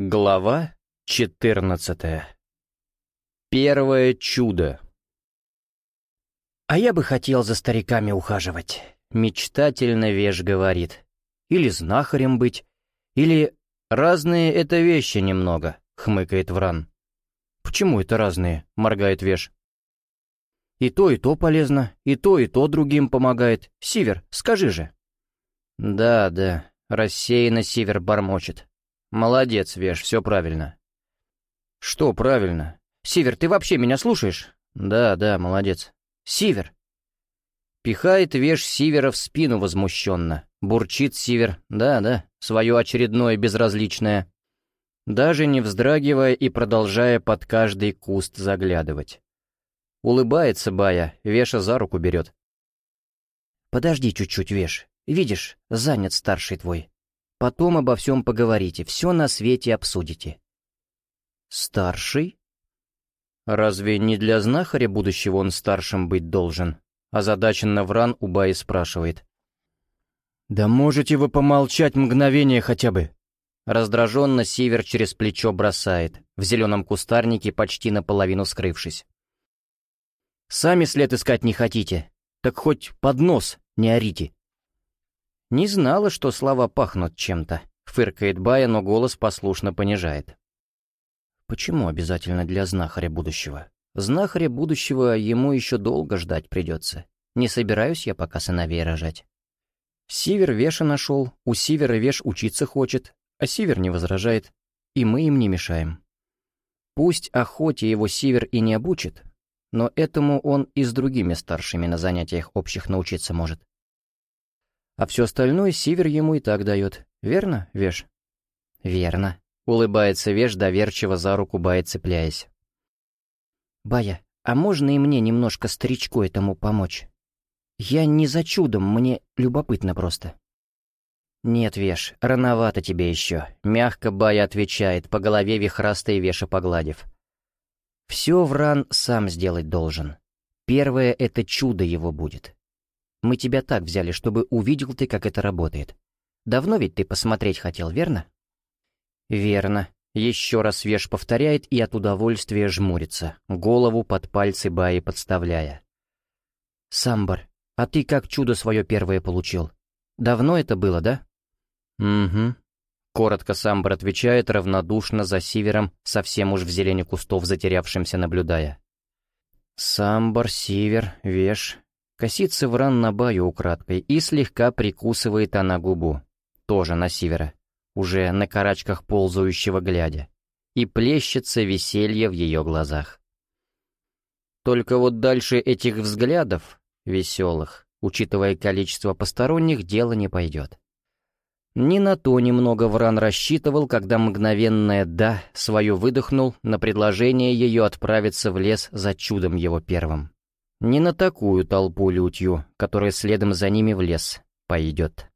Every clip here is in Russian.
Глава 14 Первое чудо «А я бы хотел за стариками ухаживать», — мечтательно Веш говорит. «Или знахарем быть, или разные это вещи немного», — хмыкает Вран. «Почему это разные?» — моргает Веш. «И то, и то полезно, и то, и то другим помогает. Сивер, скажи же». «Да, да», — рассеянно Сивер бормочет. «Молодец, Веш, все правильно». «Что правильно? Сивер, ты вообще меня слушаешь?» «Да, да, молодец». «Сивер!» Пихает Веш Сивера в спину возмущенно. Бурчит Сивер. «Да, да, свое очередное безразличное». Даже не вздрагивая и продолжая под каждый куст заглядывать. Улыбается Бая, Веша за руку берет. «Подожди чуть-чуть, Веш. Видишь, занят старший твой. Потом обо всем поговорите, все на свете обсудите». «Старший?» «Разве не для знахаря будущего он старшим быть должен?» Озадаченно Вран у Баи спрашивает. «Да можете вы помолчать мгновение хотя бы?» Раздраженно Сивер через плечо бросает, в зеленом кустарнике почти наполовину скрывшись. «Сами след искать не хотите, так хоть под нос не орите». «Не знала, что слова пахнут чем-то», — фыркает Бая, но голос послушно понижает. «Почему обязательно для знахаря будущего? Знахаря будущего ему еще долго ждать придется. Не собираюсь я пока сыновей рожать». Сивер Веша нашел, у Сивера Веш учиться хочет, а Сивер не возражает, и мы им не мешаем. Пусть охоте его Сивер и не обучит, но этому он и с другими старшими на занятиях общих научиться может. А все остальное Сивер ему и так дает. Верно, Веш? Верно. Улыбается Веш, доверчиво за руку Бая цепляясь. Бая, а можно и мне немножко старичку этому помочь? Я не за чудом, мне любопытно просто. «Нет, Веш, рановато тебе еще», — мягко Бая отвечает, по голове вихрастой Веша погладив. «Все Вран сам сделать должен. Первое — это чудо его будет. Мы тебя так взяли, чтобы увидел ты, как это работает. Давно ведь ты посмотреть хотел, верно?» «Верно». Еще раз Веш повторяет и от удовольствия жмурится, голову под пальцы Баи подставляя. «Самбар, а ты как чудо свое первое получил? Давно это было, да?» «Угу». Коротко Самбар отвечает, равнодушно за Сивером, совсем уж в зелени кустов затерявшимся наблюдая. Самбар, Сивер, Веш, Косится Вран на баю украдкой и слегка прикусывает она губу. Тоже на севера, уже на карачках ползающего глядя. И плещется веселье в ее глазах. Только вот дальше этих взглядов, веселых, учитывая количество посторонних, дело не пойдет. Ни на то немного Вран рассчитывал, когда мгновенное «да» свое выдохнул на предложение ее отправиться в лес за чудом его первым. Не на такую толпу лютью, которая следом за ними в лес пойдет.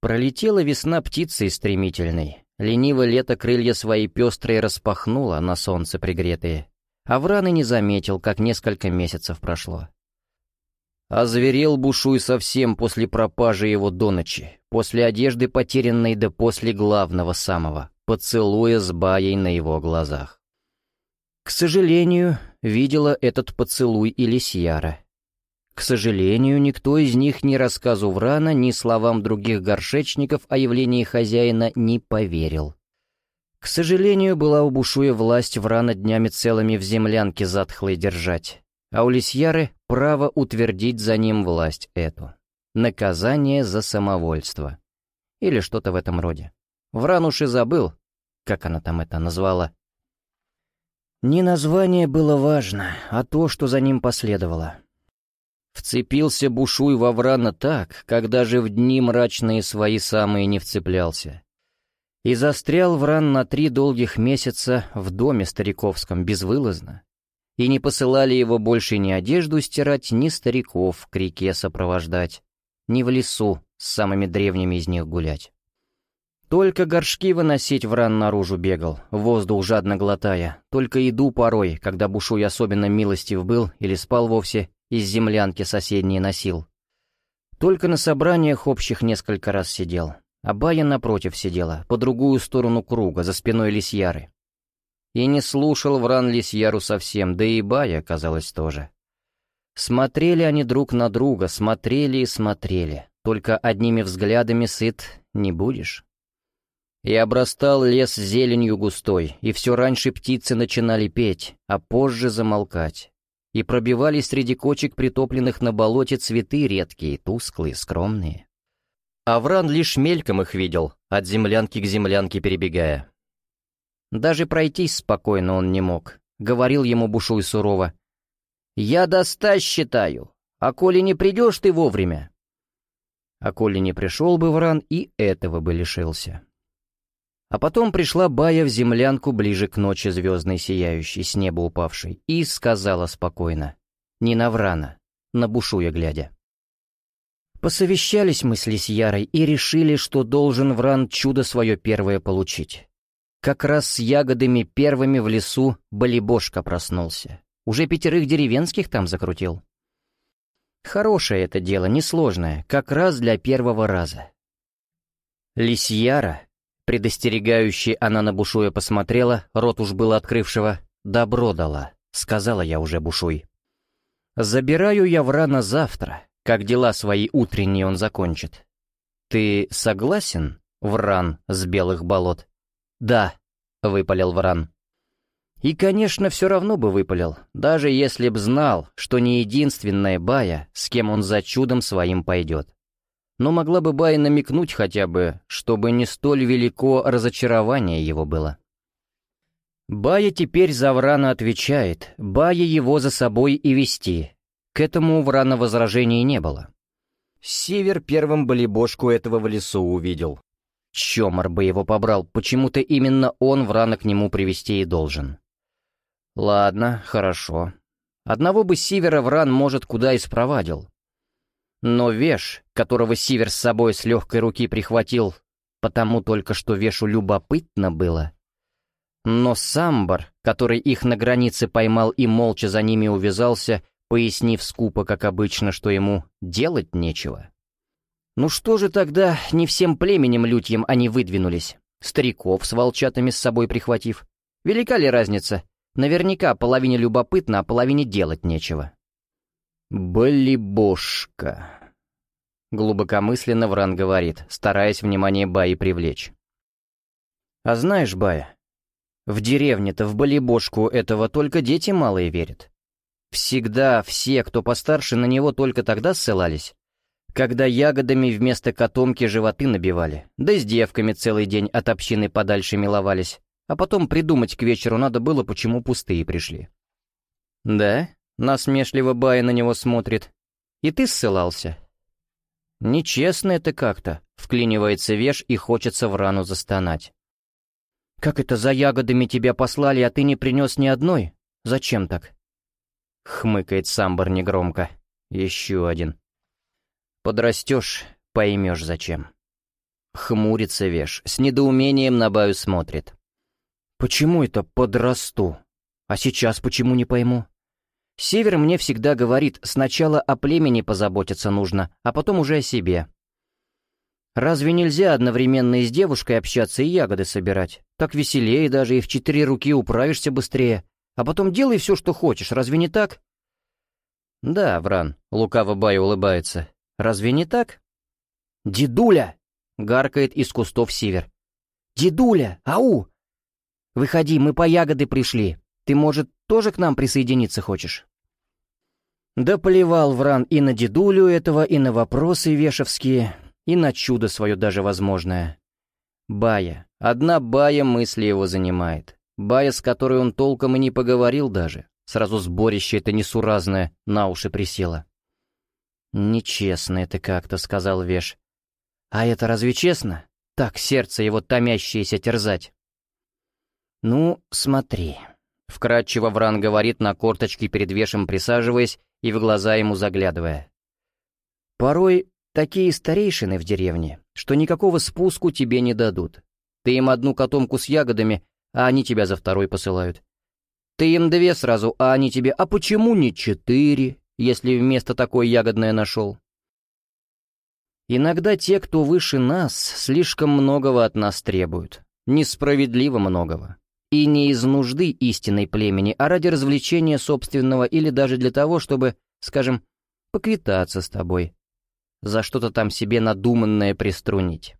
Пролетела весна птицей стремительной. Лениво лето крылья свои пестрые распахнула на солнце пригретые. А Вран не заметил, как несколько месяцев прошло. Озверел Бушуй совсем после пропажи его до ночи, после одежды потерянной да после главного самого, поцелуя с баей на его глазах. К сожалению, видела этот поцелуй и Лисьяра. К сожалению, никто из них ни рассказу Врана, ни словам других горшечников о явлении хозяина не поверил. К сожалению, была у Бушуя власть Врана днями целыми в землянке затхлой держать, а у Лисьяры право утвердить за ним власть эту. Наказание за самовольство. Или что-то в этом роде. Вран уж и забыл, как она там это назвала, не название было важно, а то, что за ним последовало. Вцепился Бушуй во Врана так, когда же в дни мрачные свои самые не вцеплялся. И застрял Вран на три долгих месяца в доме стариковском безвылазно. И не посылали его больше ни одежду стирать, ни стариков к реке сопровождать, ни в лесу с самыми древними из них гулять. Только горшки выносить вран наружу бегал, воздух жадно глотая. Только еду порой, когда Бушуй особенно милостив был или спал вовсе, из землянки соседней носил. Только на собраниях общих несколько раз сидел. а Бая напротив сидела, по другую сторону круга, за спиной Лисьяры. И не слушал Вран Лисьяру совсем, да и Бая, казалось, тоже. Смотрели они друг на друга, смотрели и смотрели, только одними взглядами сыт не будешь. И обрастал лес зеленью густой, и все раньше птицы начинали петь, а позже замолкать. И пробивались среди кочек притопленных на болоте цветы редкие, тусклые, скромные. Авран лишь мельком их видел, от землянки к землянке перебегая. Даже пройтись спокойно он не мог, говорил ему Бушуй сурово. «Я до ста считаю, а коли не придешь ты вовремя». А коли не пришел бы Вран, и этого бы лишился. А потом пришла Бая в землянку ближе к ночи звездной сияющей, с неба упавшей, и сказала спокойно, не на Врана, на Бушуя глядя. Посовещались мы с Лисьярой и решили, что должен Вран чудо свое первое получить. Как раз с ягодами первыми в лесу Болибошка проснулся. Уже пятерых деревенских там закрутил. Хорошее это дело, несложное, как раз для первого раза. Лисьяра Предостерегающий она на Бушуя посмотрела, рот уж было открывшего. «Добро дала», — сказала я уже Бушуй. «Забираю я Врана завтра, как дела свои утренние он закончит. Ты согласен, Вран с белых болот?» «Да», — выпалил Вран. И, конечно, все равно бы выпалил, даже если б знал, что не единственная Бая, с кем он за чудом своим пойдет но могла бы Бай намекнуть хотя бы, чтобы не столь велико разочарование его было. Бая теперь за Врана отвечает, Бая его за собой и вести. К этому у Врана возражений не было. Север первым болебошку этого в лесу увидел. Чомор бы его побрал, почему-то именно он Врана к нему привести и должен. Ладно, хорошо. Одного бы Сивера Вран, может, куда и спровадил. Но Веш, которого Сивер с собой с легкой руки прихватил, потому только что Вешу любопытно было. Но Самбар, который их на границе поймал и молча за ними увязался, пояснив скупо, как обычно, что ему делать нечего. Ну что же тогда не всем племенем лютьем они выдвинулись, стариков с волчатами с собой прихватив? Велика ли разница? Наверняка половине любопытно, а половине делать нечего. «Болибошка», — глубокомысленно Вран говорит, стараясь внимание Баи привлечь. «А знаешь, Бая, в деревне-то в болибошку этого только дети малые верят. Всегда все, кто постарше, на него только тогда ссылались, когда ягодами вместо котомки животы набивали, да с девками целый день от общины подальше миловались, а потом придумать к вечеру надо было, почему пустые пришли». «Да?» Насмешливо Бая на него смотрит. «И ты ссылался?» «Нечестно это как-то», — вклинивается Веш и хочется в рану застонать. «Как это за ягодами тебя послали, а ты не принес ни одной? Зачем так?» Хмыкает Самбар негромко. Еще один. «Подрастешь, поймешь зачем». Хмурится Веш, с недоумением на Баю смотрит. «Почему это подрасту? А сейчас почему не пойму?» Север мне всегда говорит, сначала о племени позаботиться нужно, а потом уже о себе. Разве нельзя одновременно и с девушкой общаться и ягоды собирать? Так веселее даже, и в четыре руки управишься быстрее. А потом делай все, что хочешь, разве не так? Да, Вран, лукаво Бай улыбается. Разве не так? «Дедуля!» — гаркает из кустов Север. «Дедуля! Ау! Выходи, мы по ягоды пришли. Ты, может, тоже к нам присоединиться хочешь?» Да поливал Вран и на дедулю этого, и на вопросы вешевские, и на чудо свое даже возможное. Бая. Одна Бая мысли его занимает. Бая, с которой он толком и не поговорил даже. Сразу сборище это несуразное на уши присело. «Нечестно это как-то», — сказал Веш. «А это разве честно? Так сердце его томящееся терзать». «Ну, смотри», — вкратчиво Вран говорит на корточке перед Вешем присаживаясь и в глаза ему заглядывая. «Порой такие старейшины в деревне, что никакого спуску тебе не дадут. Ты им одну котомку с ягодами, а они тебя за второй посылают. Ты им две сразу, а они тебе «А почему не четыре, если вместо такой ягодное нашел?» Иногда те, кто выше нас, слишком многого от нас требуют. Несправедливо многого. И не из нужды истинной племени, а ради развлечения собственного или даже для того, чтобы, скажем, поквитаться с тобой. За что-то там себе надуманное приструнить.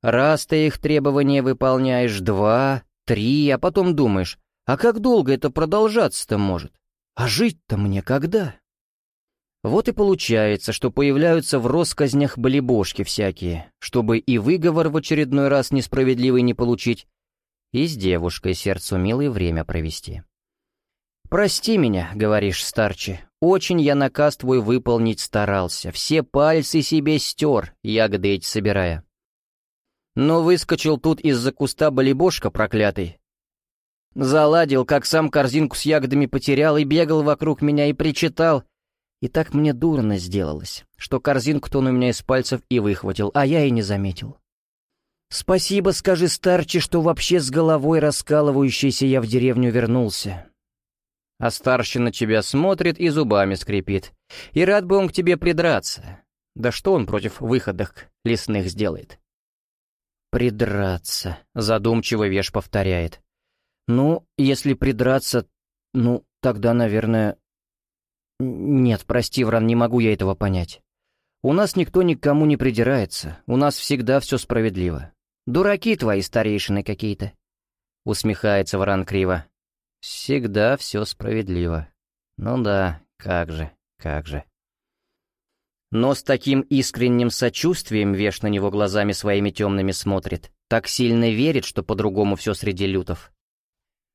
Раз ты их требования выполняешь, два, три, а потом думаешь, а как долго это продолжаться-то может? А жить-то мне когда? Вот и получается, что появляются в россказнях болебошки всякие, чтобы и выговор в очередной раз несправедливый не получить, и с девушкой сердцу милое время провести. «Прости меня», — говоришь, старче, — «очень я наказ твой выполнить старался, все пальцы себе стер, эти собирая. Но выскочил тут из-за куста болебошка проклятый. Заладил, как сам корзинку с ягодами потерял и бегал вокруг меня и причитал — и так мне дурно сделалось, что корзинку-то он у меня из пальцев и выхватил, а я и не заметил. Спасибо, скажи старче, что вообще с головой раскалывающейся я в деревню вернулся. А старший на тебя смотрит и зубами скрипит. И рад бы он к тебе придраться. Да что он против выходок лесных сделает? «Придраться», — задумчиво Веш повторяет. «Ну, если придраться, ну, тогда, наверное, «Нет, прости, Вран, не могу я этого понять. У нас никто никому не придирается, у нас всегда все справедливо. Дураки твои старейшины какие-то». Усмехается Вран криво. «Всегда все справедливо. Ну да, как же, как же». Но с таким искренним сочувствием Веш на него глазами своими темными смотрит, так сильно верит, что по-другому все среди лютов.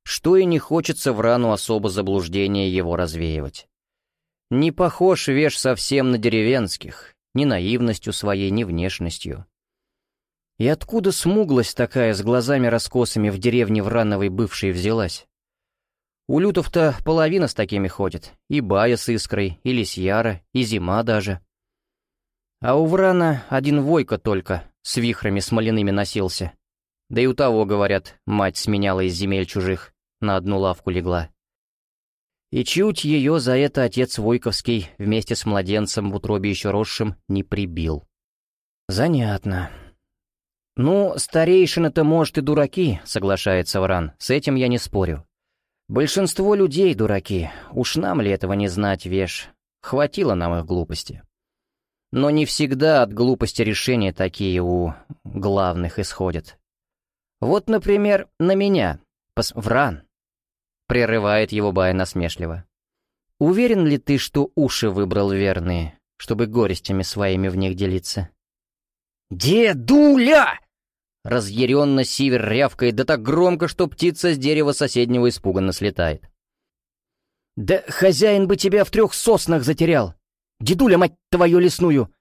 Что и не хочется Врану особо заблуждения его развеивать. Не похож Веш совсем на деревенских, ни наивностью своей, ни внешностью. И откуда смуглость такая с глазами раскосами в деревне Врановой бывшей взялась? У лютов-то половина с такими ходит, и Бая с Искрой, и Лисьяра, и Зима даже. А у Врана один Войка только с вихрами смоляными носился. Да и у того, говорят, мать сменяла из земель чужих, на одну лавку легла. И чуть ее за это отец Войковский вместе с младенцем в утробе еще росшим не прибил. Занятно. Ну, старейшины-то, может, и дураки, соглашается Вран, с этим я не спорю. Большинство людей дураки, уж нам ли этого не знать, Веш? Хватило нам их глупости. Но не всегда от глупости решения такие у главных исходят. Вот, например, на меня, пос... Вран, Прерывает его Бая насмешливо. «Уверен ли ты, что уши выбрал верные, чтобы горестями своими в них делиться?» «Дедуля!» Разъяренно Сивер рявкает, да так громко, что птица с дерева соседнего испуганно слетает. «Да хозяин бы тебя в трех соснах затерял! Дедуля, мать твою лесную!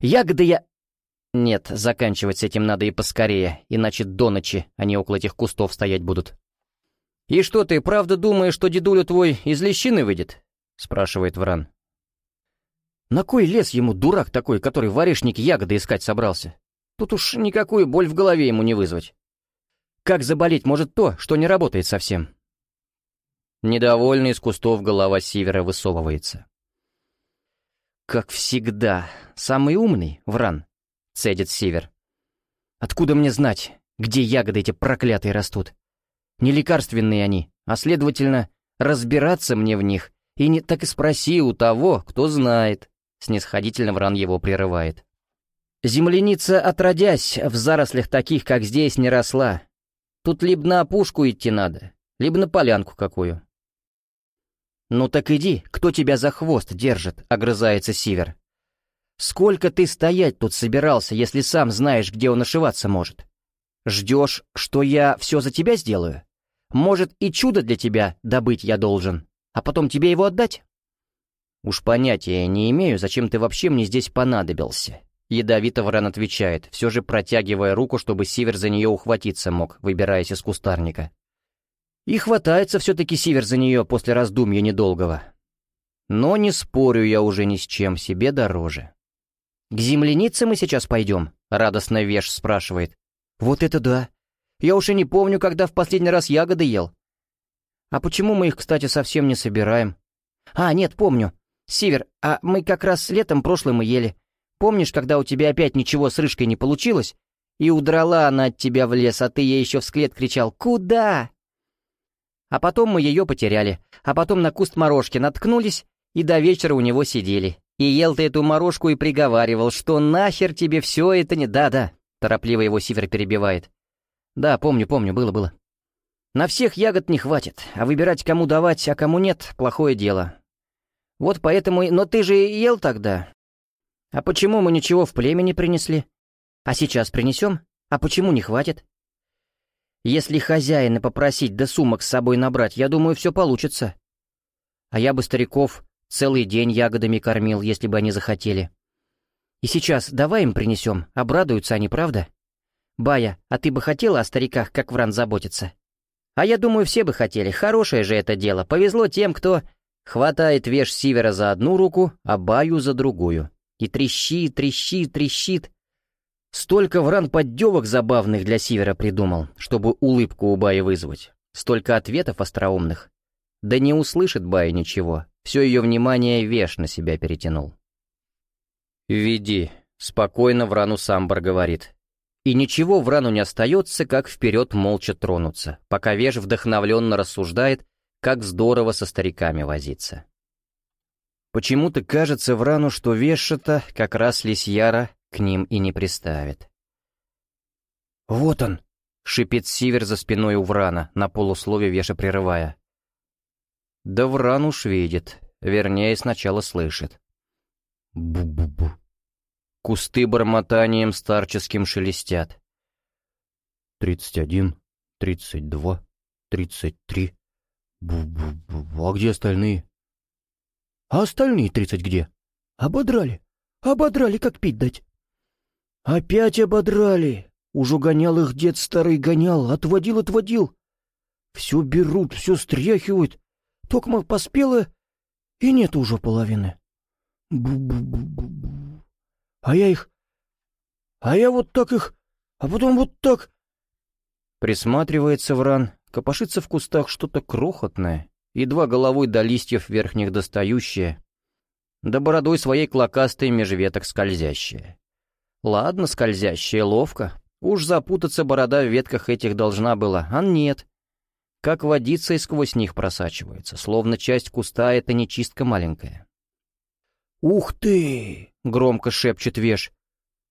Ягоды я...» «Нет, заканчивать с этим надо и поскорее, иначе до ночи они около этих кустов стоять будут». «И что, ты правда думаешь, что дедуля твой из лещины выйдет?» — спрашивает Вран. «На кой лес ему дурак такой, который в орешнике ягоды искать собрался? Тут уж никакую боль в голове ему не вызвать. Как заболеть может то, что не работает совсем?» Недовольный из кустов голова Сивера высовывается. «Как всегда, самый умный, Вран», — цедит Сивер. «Откуда мне знать, где ягоды эти проклятые растут? Не лекарственные они, а, следовательно, разбираться мне в них. И не так и спроси у того, кто знает. Снисходительно Вран его прерывает. Земляница, отродясь, в зарослях таких, как здесь, не росла. Тут либо на опушку идти надо, либо на полянку какую. «Ну так иди, кто тебя за хвост держит?» — огрызается Сивер. «Сколько ты стоять тут собирался, если сам знаешь, где он ошиваться может? Ждешь, что я все за тебя сделаю? Может, и чудо для тебя добыть я должен, а потом тебе его отдать? Уж понятия не имею, зачем ты вообще мне здесь понадобился. Ядовито Вран отвечает, все же протягивая руку, чтобы Сивер за нее ухватиться мог, выбираясь из кустарника. И хватается все-таки Сивер за нее после раздумья недолгого. Но не спорю я уже ни с чем, себе дороже. «К землянице мы сейчас пойдем?» — радостно Веш спрашивает. «Вот это да! Я уж и не помню, когда в последний раз ягоды ел. А почему мы их, кстати, совсем не собираем? А, нет, помню. Сивер, а мы как раз летом прошлым и ели. Помнишь, когда у тебя опять ничего с рыжкой не получилось? И удрала она от тебя в лес, а ты ей еще вслед кричал «Куда?». А потом мы ее потеряли, а потом на куст морожки наткнулись и до вечера у него сидели. И ел ты эту морожку и приговаривал, что нахер тебе все это не... Да-да, торопливо его Сивер перебивает. Да, помню, помню, было-было. На всех ягод не хватит, а выбирать, кому давать, а кому нет, плохое дело. Вот поэтому... Но ты же ел тогда. А почему мы ничего в племя не принесли? А сейчас принесем? А почему не хватит? Если хозяина попросить да сумок с собой набрать, я думаю, все получится. А я бы стариков Целый день ягодами кормил, если бы они захотели. И сейчас давай им принесем, обрадуются они, правда? Бая, а ты бы хотела о стариках, как Вран, заботиться? А я думаю, все бы хотели, хорошее же это дело. Повезло тем, кто хватает веш Сивера за одну руку, а Баю за другую. И трещит, трещит, трещит. Столько Вран поддевок забавных для Сивера придумал, чтобы улыбку у Баи вызвать. Столько ответов остроумных. Да не услышит Бая ничего, все ее внимание Веш на себя перетянул. «Веди», — спокойно Врану Самбар говорит. И ничего Врану не остается, как вперед молча тронуться, пока Веш вдохновленно рассуждает, как здорово со стариками возиться. Почему-то кажется Врану, что Веша-то как раз Лисьяра к ним и не приставит. «Вот он!» — шипит Сивер за спиной у Врана, на полуслове Веша прерывая. Да Вран уж видит, вернее, сначала слышит. Бу-бу-бу. Кусты бормотанием старческим шелестят. Тридцать один, тридцать два, тридцать три. Бу-бу-бу. А где остальные? А остальные тридцать где? Ободрали. Ободрали, как пить дать. Опять ободрали. Уже гонял их дед старый гонял, отводил, отводил. Все берут, все стряхивают. Токма поспела, и нет уже половины. Бу-бу-бу-бу-бу. А я их... А я вот так их... А потом вот так... Присматривается Вран, копошится в кустах что-то крохотное, едва головой до листьев верхних достающее, да бородой своей клокастой меж веток скользящее. Ладно, скользящее, ловко. Уж запутаться борода в ветках этих должна была, а нет как водица и сквозь них просачивается, словно часть куста — это не маленькая. «Ух ты!» — громко шепчет Веш.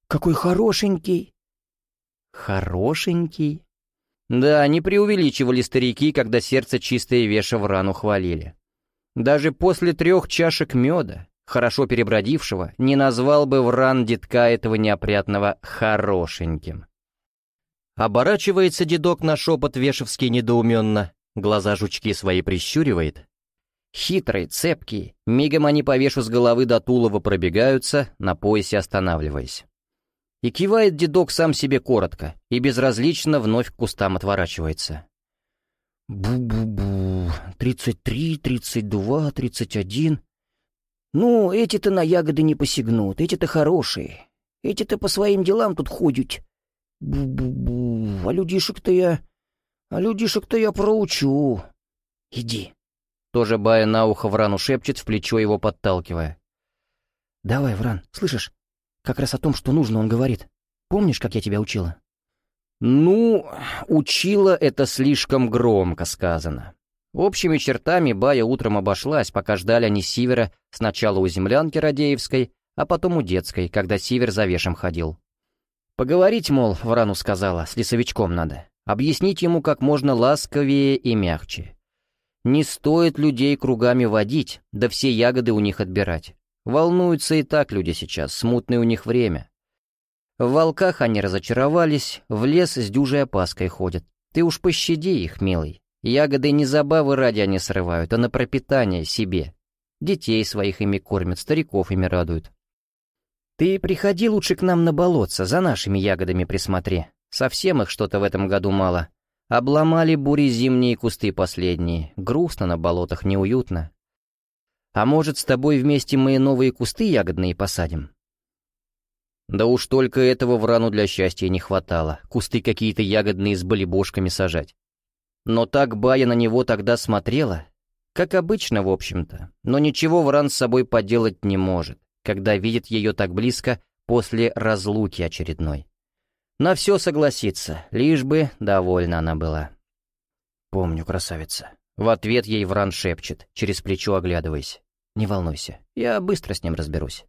«Какой хорошенький!» «Хорошенький?» Да, не преувеличивали старики, когда сердце чистое Веша в рану хвалили. Даже после трех чашек меда, хорошо перебродившего, не назвал бы Вран детка этого неопрятного «хорошеньким». Оборачивается дедок на шепот Вешевский недоуменно, глаза жучки свои прищуривает. Хитрые, цепкие, мигом они по вешу с головы до тулова пробегаются, на поясе останавливаясь. И кивает дедок сам себе коротко, и безразлично вновь к кустам отворачивается. Бу-бу-бу, тридцать три, тридцать два, тридцать один. Ну, эти-то на ягоды не посягнут, эти-то хорошие. Эти-то по своим делам тут ходят. Бу-бу-бу, а людишек-то я... А людишек-то я проучу. Иди. Тоже Бая на ухо Врану шепчет, в плечо его подталкивая. Давай, Вран, слышишь? Как раз о том, что нужно, он говорит. Помнишь, как я тебя учила? Ну, учила это слишком громко сказано. Общими чертами Бая утром обошлась, пока ждали они Сивера сначала у землянки Радеевской, а потом у детской, когда Сивер за вешем ходил. Поговорить, мол, Врану сказала, с лесовичком надо. Объяснить ему как можно ласковее и мягче. Не стоит людей кругами водить, да все ягоды у них отбирать. Волнуются и так люди сейчас, смутное у них время. В волках они разочаровались, в лес с дюжей опаской ходят. Ты уж пощади их, милый. Ягоды не забавы ради они срывают, а на пропитание себе. Детей своих ими кормят, стариков ими радуют. Ты приходи лучше к нам на болотце, за нашими ягодами присмотри. Совсем их что-то в этом году мало. Обломали бури зимние кусты последние. Грустно на болотах, неуютно. А может, с тобой вместе мы новые кусты ягодные посадим? Да уж только этого в рану для счастья не хватало. Кусты какие-то ягодные с болебошками сажать. Но так Бая на него тогда смотрела. Как обычно, в общем-то. Но ничего Вран с собой поделать не может когда видит ее так близко после разлуки очередной. На все согласится, лишь бы довольна она была. «Помню, красавица». В ответ ей Вран шепчет, через плечо оглядываясь. «Не волнуйся, я быстро с ним разберусь».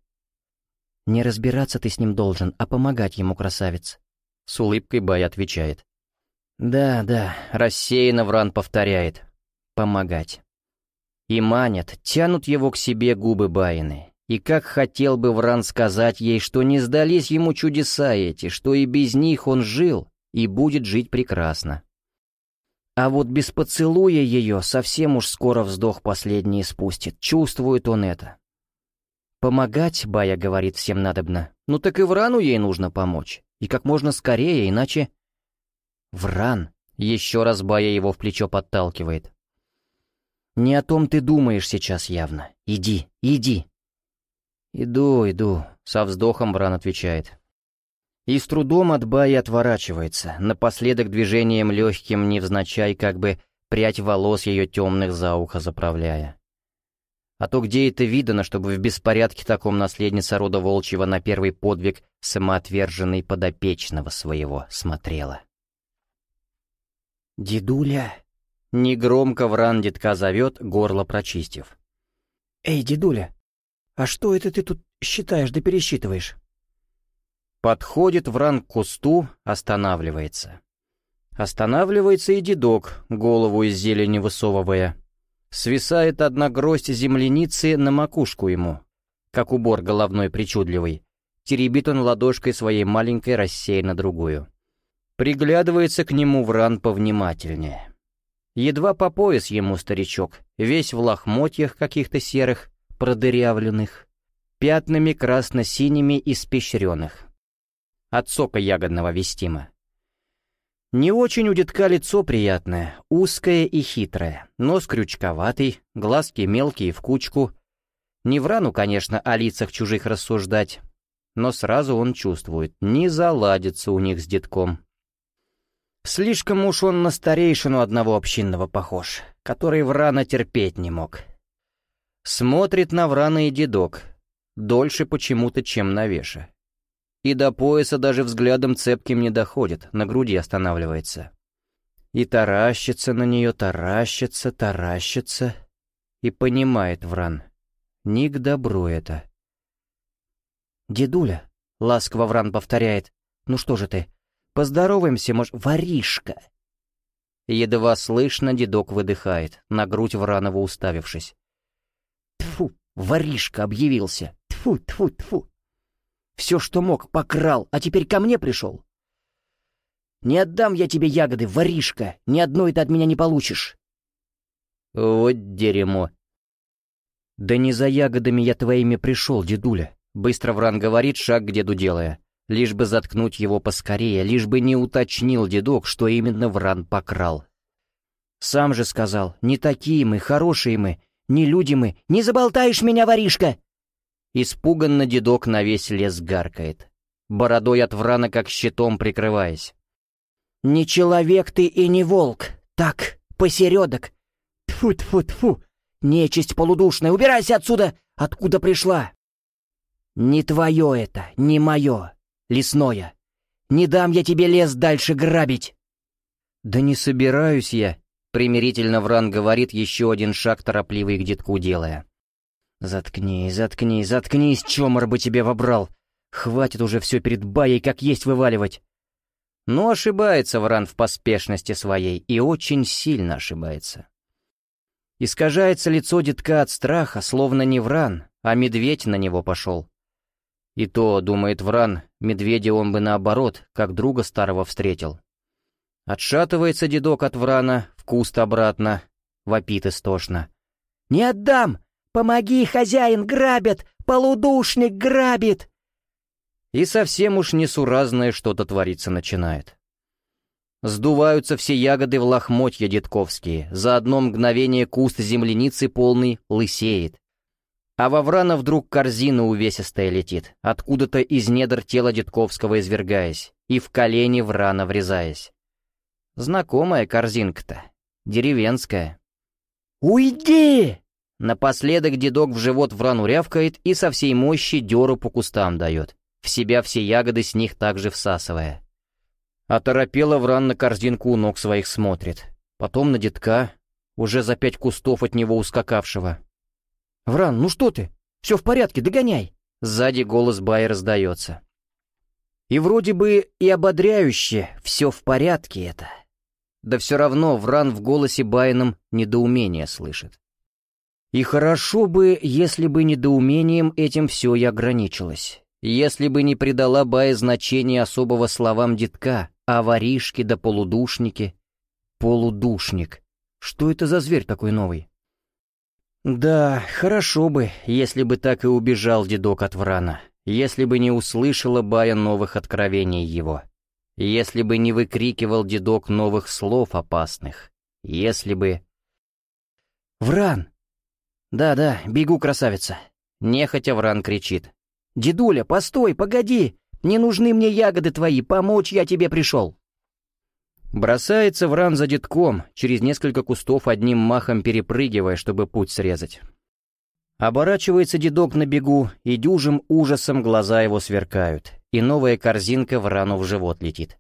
«Не разбираться ты с ним должен, а помогать ему, красавец», — с улыбкой Бай отвечает. «Да, да», — рассеянно Вран повторяет. «Помогать». И манят, тянут его к себе губы Баины. И как хотел бы Вран сказать ей, что не сдались ему чудеса эти, что и без них он жил и будет жить прекрасно. А вот без поцелуя ее совсем уж скоро вздох последний спустит, чувствует он это. Помогать, Бая говорит, всем надобно. Ну так и Врану ей нужно помочь. И как можно скорее, иначе... Вран. Еще раз Бая его в плечо подталкивает. Не о том ты думаешь сейчас явно. Иди, иди. Иду, иду, со вздохом Вран отвечает. И с трудом от Баи отворачивается, напоследок движением легким, невзначай, как бы прядь волос ее темных за ухо заправляя. А то где это видано, чтобы в беспорядке таком наследница рода волчьего на первый подвиг самоотверженной подопечного своего смотрела? «Дедуля!» — негромко Вран детка зовет, горло прочистив. «Эй, дедуля, а что это ты тут считаешь да пересчитываешь?» Подходит Вран к кусту, останавливается. Останавливается и дедок, голову из зелени высовывая. Свисает одна гроздь земляницы на макушку ему, как убор головной причудливый. Теребит он ладошкой своей маленькой, рассеянно другую. Приглядывается к нему Вран повнимательнее. Едва по пояс ему старичок, весь в лохмотьях каких-то серых, продырявленных, пятнами красно-синими испещренных. От сока ягодного вестима. Не очень у детка лицо приятное, узкое и хитрое, нос крючковатый, глазки мелкие в кучку. Не в рану, конечно, о лицах чужих рассуждать, но сразу он чувствует, не заладится у них с детком. Слишком уж он на старейшину одного общинного похож, который Врана терпеть не мог. Смотрит на Врана и дедок, дольше почему-то, чем на Веша и до пояса даже взглядом цепким не доходит, на груди останавливается. И таращится на нее, таращится, таращится, и понимает Вран. Не к добру это. «Дедуля», — ласково Вран повторяет, — «ну что же ты, поздороваемся, может, воришка?» Едва слышно дедок выдыхает, на грудь Вранова уставившись. Тфу, воришка объявился. Тфу, тфу, тфу. Все, что мог, покрал, а теперь ко мне пришел. Не отдам я тебе ягоды, воришка, ни одной ты от меня не получишь. Вот дерьмо. Да не за ягодами я твоими пришел, дедуля. Быстро Вран говорит, шаг к деду делая. Лишь бы заткнуть его поскорее, лишь бы не уточнил дедок, что именно Вран покрал. Сам же сказал, не такие мы, хорошие мы, не люди мы. Не заболтаешь меня, воришка! Испуганно дедок на весь лес гаркает, бородой от врана как щитом прикрываясь. «Не человек ты и не волк, так, посередок. Тфу-тфу-тфу, нечисть полудушная, убирайся отсюда, откуда пришла!» «Не твое это, не мое, лесное. Не дам я тебе лес дальше грабить!» «Да не собираюсь я», — примирительно Вран говорит, еще один шаг торопливый к детку делая. «Заткнись, заткнись, заткнись, чомор бы тебе вобрал! Хватит уже все перед баей как есть вываливать!» Но ошибается Вран в поспешности своей, и очень сильно ошибается. Искажается лицо детка от страха, словно не Вран, а медведь на него пошел. И то, думает Вран, медведя он бы наоборот, как друга старого встретил. Отшатывается дедок от Врана, в куст обратно, вопит истошно. «Не отдам! «Помоги, хозяин, грабят! Полудушник грабит!» И совсем уж несуразное что-то твориться начинает. Сдуваются все ягоды в лохмотья детковские, за одно мгновение куст земляницы полный лысеет. А во Врана вдруг корзина увесистая летит, откуда-то из недр тела детковского извергаясь, и в колени Врана врезаясь. Знакомая корзинка-то, деревенская. «Уйди!» Напоследок дедок в живот в рану рявкает и со всей мощи дёру по кустам дает. в себя все ягоды с них также всасывая. Оторопело Вран на корзинку у ног своих смотрит, потом на детка, уже за пять кустов от него ускакавшего. «Вран, ну что ты? Все в порядке, догоняй!» Сзади голос Бая раздается. И вроде бы и ободряюще «все в порядке» это. Да все равно Вран в голосе Байном недоумение слышит. И хорошо бы, если бы недоумением этим все и ограничилось. Если бы не придала Бая значения особого словам детка, о воришке да полудушнике. Полудушник. Что это за зверь такой новый? Да, хорошо бы, если бы так и убежал дедок от Врана, если бы не услышала Бая новых откровений его, если бы не выкрикивал дедок новых слов опасных, если бы... «Вран!» «Да-да, бегу, красавица!» Нехотя Вран кричит. «Дедуля, постой, погоди! Не нужны мне ягоды твои, помочь я тебе пришел!» Бросается Вран за детком, через несколько кустов одним махом перепрыгивая, чтобы путь срезать. Оборачивается дедок на бегу, и дюжим ужасом глаза его сверкают, и новая корзинка Врану в живот летит.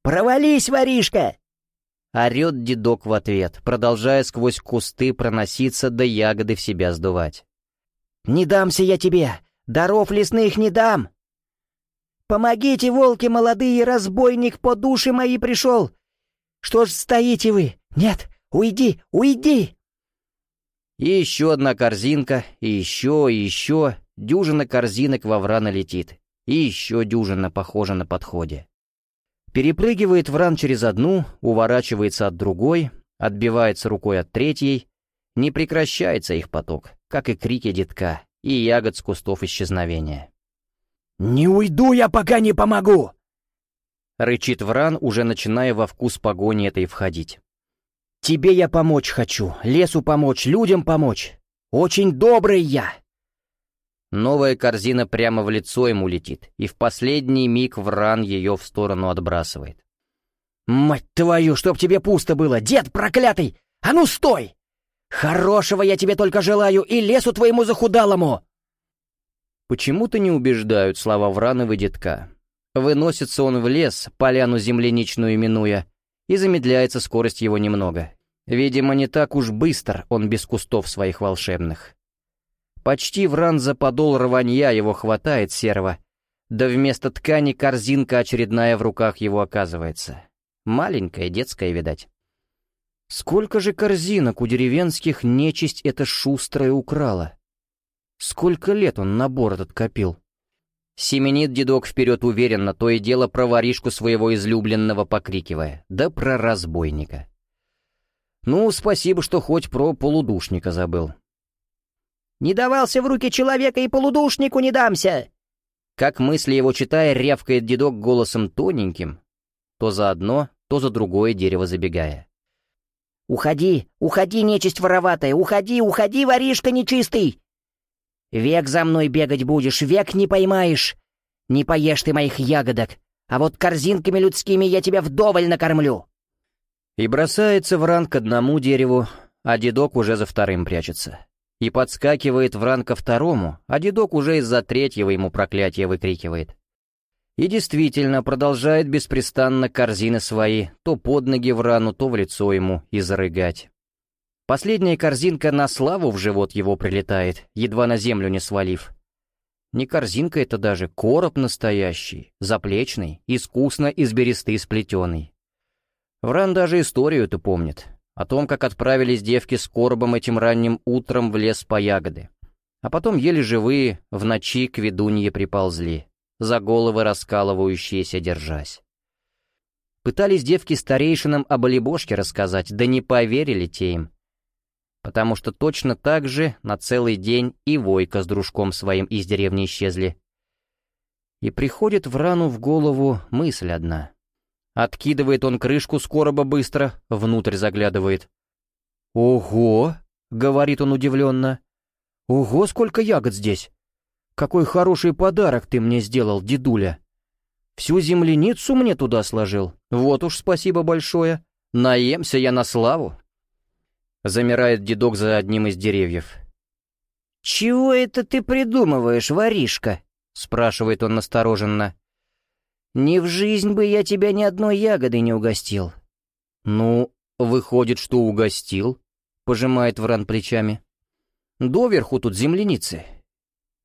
«Провались, воришка!» Орет дедок в ответ, продолжая сквозь кусты проноситься да ягоды в себя сдувать. «Не дамся я тебе! Даров лесных не дам!» Помогите, волки молодые, разбойник по душе мои пришел! Что ж стоите вы? Нет, уйди, уйди!» И еще одна корзинка, и еще, и еще. Дюжина корзинок во врана летит. И еще дюжина похожа на подходе. Перепрыгивает вран через одну, уворачивается от другой, отбивается рукой от третьей. Не прекращается их поток, как и крики детка, и ягод с кустов исчезновения. «Не уйду я, пока не помогу!» Рычит Вран, уже начиная во вкус погони этой входить. «Тебе я помочь хочу, лесу помочь, людям помочь. Очень добрый я!» Новая корзина прямо в лицо ему летит, и в последний миг Вран ее в сторону отбрасывает. «Мать твою, чтоб тебе пусто было, дед проклятый! А ну стой! Хорошего я тебе только желаю и лесу твоему захудалому!» Почему-то не убеждают слова Вранова детка. Выносится он в лес, поляну земляничную минуя, и замедляется скорость его немного. Видимо, не так уж быстр он без кустов своих волшебных. Почти Вран за подол рванья его хватает серого, да вместо ткани корзинка очередная в руках его оказывается. Маленькая, детская, видать. Сколько же корзинок у деревенских нечисть эта шустрая украла? Сколько лет он набор этот копил? Семенит дедок вперед уверенно, то и дело про воришку своего излюбленного покрикивая, да про разбойника. Ну, спасибо, что хоть про полудушника забыл. «Не давался в руки человека и полудушнику не дамся!» Как мысли его читая, рявкает дедок голосом тоненьким, то за одно, то за другое дерево забегая. «Уходи, уходи, нечисть вороватая, уходи, уходи, воришка нечистый! Век за мной бегать будешь, век не поймаешь. Не поешь ты моих ягодок, а вот корзинками людскими я тебя вдоволь накормлю». И бросается Вран к одному дереву, а дедок уже за вторым прячется. И подскакивает Вран ко второму, а дедок уже из-за третьего ему проклятие выкрикивает. И действительно продолжает беспрестанно корзины свои то под ноги Врану, то в лицо ему изрыгать. Последняя корзинка на славу в живот его прилетает, едва на землю не свалив. Не корзинка это даже, короб настоящий, заплечный, искусно из бересты сплетенный. Вран даже историю-то помнит, о том, как отправились девки с коробом этим ранним утром в лес по ягоды. А потом еле живые в ночи к ведунье приползли, за головы раскалывающиеся держась. Пытались девки старейшинам об олебошке рассказать, да не поверили те им потому что точно так же на целый день и Войка с дружком своим из деревни исчезли. И приходит в рану в голову мысль одна. Откидывает он крышку с быстро, внутрь заглядывает. «Ого!» — говорит он удивленно. «Ого, сколько ягод здесь! Какой хороший подарок ты мне сделал, дедуля! Всю земляницу мне туда сложил, вот уж спасибо большое! Наемся я на славу!» Замирает дедок за одним из деревьев. «Чего это ты придумываешь, воришка?» спрашивает он настороженно. «Не в жизнь бы я тебя ни одной ягодой не угостил». «Ну, выходит, что угостил», — пожимает Вран плечами. «Доверху тут земляницы.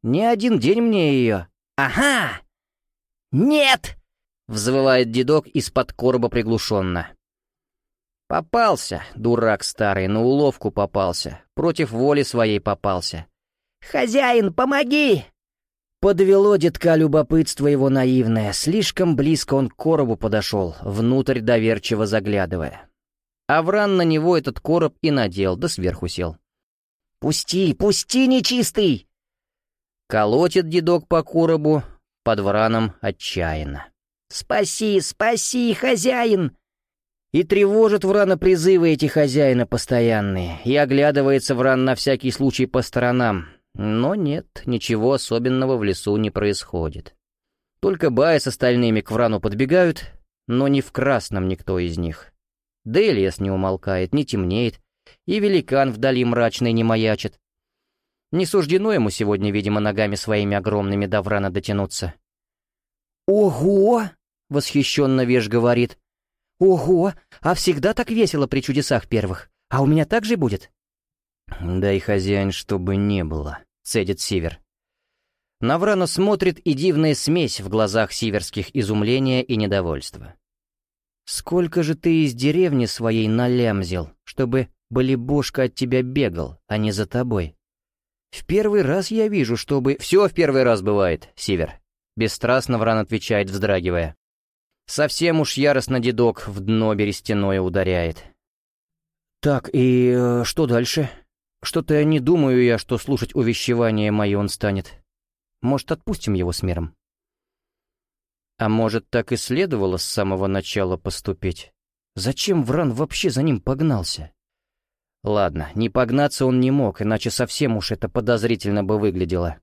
Не один день мне ее». «Ага! Нет!» — взвывает дедок из-под короба приглушенно. Попался, дурак старый, на уловку попался, против воли своей попался. «Хозяин, помоги!» Подвело детка любопытство его наивное, слишком близко он к коробу подошел, внутрь доверчиво заглядывая. Авран на него этот короб и надел, да сверху сел. «Пусти, пусти, нечистый!» Колотит дедок по коробу, под враном отчаянно. «Спаси, спаси, хозяин!» И тревожит Врана призывы эти хозяина постоянные, и оглядывается Вран на всякий случай по сторонам. Но нет, ничего особенного в лесу не происходит. Только Бая с остальными к Врану подбегают, но не в красном никто из них. Да и лес не умолкает, не темнеет, и великан вдали мрачный не маячит. Не суждено ему сегодня, видимо, ногами своими огромными до Врана дотянуться. «Ого!» — восхищенно Веш говорит. «Ого! А всегда так весело при чудесах первых. А у меня так же будет?» «Дай, хозяин, чтобы не было», — цедит Сивер. Наврано смотрит, и дивная смесь в глазах сиверских изумления и недовольства. «Сколько же ты из деревни своей налямзил, чтобы болебушка от тебя бегал, а не за тобой?» «В первый раз я вижу, чтобы...» «Все в первый раз бывает, Сивер», — бесстрастно Вран отвечает, вздрагивая. Совсем уж яростно дедок в дно берестяное ударяет. «Так, и э, что дальше? Что-то не думаю я, что слушать увещевание мое он станет. Может, отпустим его с миром?» А может, так и следовало с самого начала поступить? Зачем Вран вообще за ним погнался? Ладно, не погнаться он не мог, иначе совсем уж это подозрительно бы выглядело.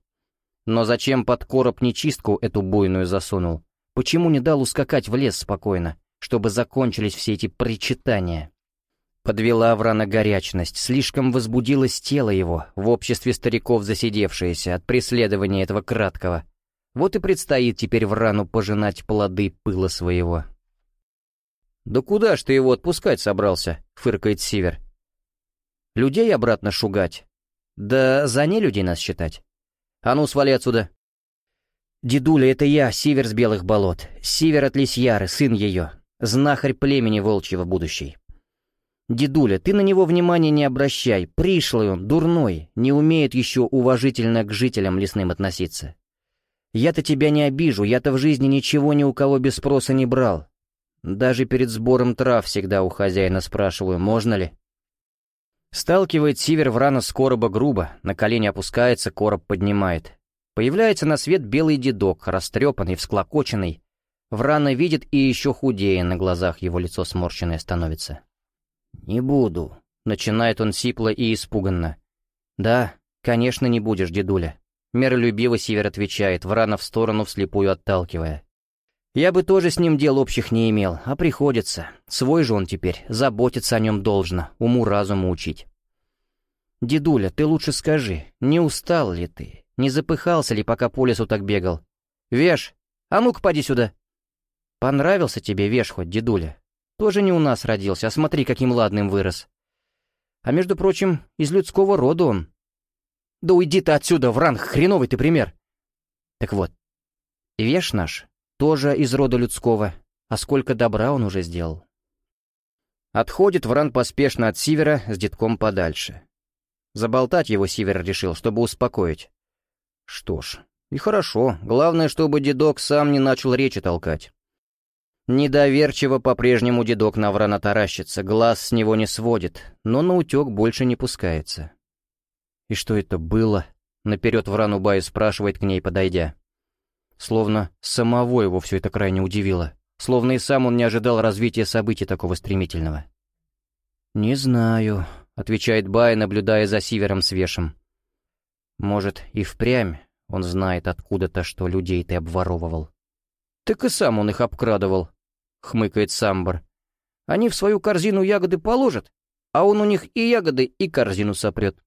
Но зачем под короб нечистку эту буйную засунул? Почему не дал ускакать в лес спокойно, чтобы закончились все эти причитания? Подвела Аврана горячность, слишком возбудилось тело его, в обществе стариков засидевшееся от преследования этого краткого. Вот и предстоит теперь Врану пожинать плоды пыла своего. «Да куда ж ты его отпускать собрался?» — фыркает Сивер. «Людей обратно шугать? Да за не людей нас считать. А ну, свали отсюда!» «Дедуля, это я, Сивер с Белых Болот, Сивер от Лисьяры, сын ее, знахарь племени волчьего будущей. Дедуля, ты на него внимания не обращай, пришлый он, дурной, не умеет еще уважительно к жителям лесным относиться. Я-то тебя не обижу, я-то в жизни ничего ни у кого без спроса не брал. Даже перед сбором трав всегда у хозяина спрашиваю, можно ли?» Сталкивает Сивер Врана с короба грубо, на колени опускается, короб поднимает. Появляется на свет белый дедок, растрепанный, всклокоченный. Врана видит и еще худее, на глазах его лицо сморщенное становится. «Не буду», — начинает он сипло и испуганно. «Да, конечно, не будешь, дедуля», — миролюбиво Север отвечает, Врана в сторону вслепую отталкивая. «Я бы тоже с ним дел общих не имел, а приходится. Свой же он теперь, заботиться о нем должно, уму-разуму учить». «Дедуля, ты лучше скажи, не устал ли ты? Не запыхался ли, пока по лесу так бегал? Веш, а ну-ка поди сюда. Понравился тебе Веш хоть, дедуля? Тоже не у нас родился, а смотри, каким ладным вырос. А между прочим, из людского рода он. Да уйди ты отсюда, Вран, хреновый ты пример. Так вот, Веш наш тоже из рода людского, а сколько добра он уже сделал. Отходит Вран поспешно от Сивера с детком подальше. Заболтать его Сивер решил, чтобы успокоить. Что ж, и хорошо. Главное, чтобы дедок сам не начал речи толкать. Недоверчиво по-прежнему дедок на врана таращится, глаз с него не сводит, но на утек больше не пускается. «И что это было?» — наперед врану Бай спрашивает к ней, подойдя. Словно самого его все это крайне удивило, словно и сам он не ожидал развития событий такого стремительного. «Не знаю», — отвечает Бай, наблюдая за Сивером с Вешем. Может, и впрямь он знает откуда-то, что людей ты обворовывал. Так и сам он их обкрадывал, — хмыкает Самбар. Они в свою корзину ягоды положат, а он у них и ягоды, и корзину сопрет.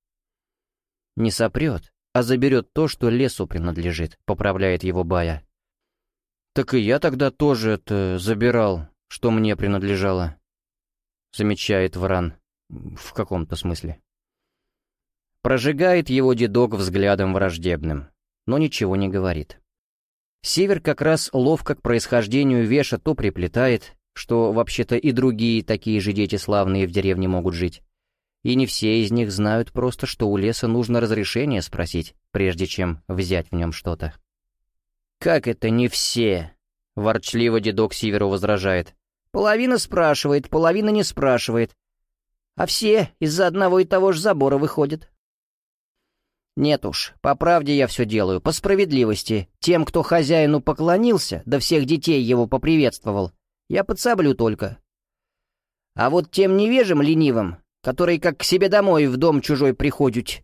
Не сопрет, а заберет то, что лесу принадлежит», — поправляет его Бая. «Так и я тогда тоже это забирал, что мне принадлежало», — замечает Вран в каком-то смысле. Прожигает его дедок взглядом враждебным, но ничего не говорит. Север как раз ловко к происхождению Веша то приплетает, что вообще-то и другие такие же дети славные в деревне могут жить. И не все из них знают просто, что у леса нужно разрешение спросить, прежде чем взять в нем что-то. «Как это не все?» — ворчливо дедок Сиверу возражает. «Половина спрашивает, половина не спрашивает. А все из-за одного и того же забора выходят». «Нет уж, по правде я все делаю, по справедливости. Тем, кто хозяину поклонился, да всех детей его поприветствовал, я подсоблю только. А вот тем невежим ленивым, которые как к себе домой в дом чужой приходят...»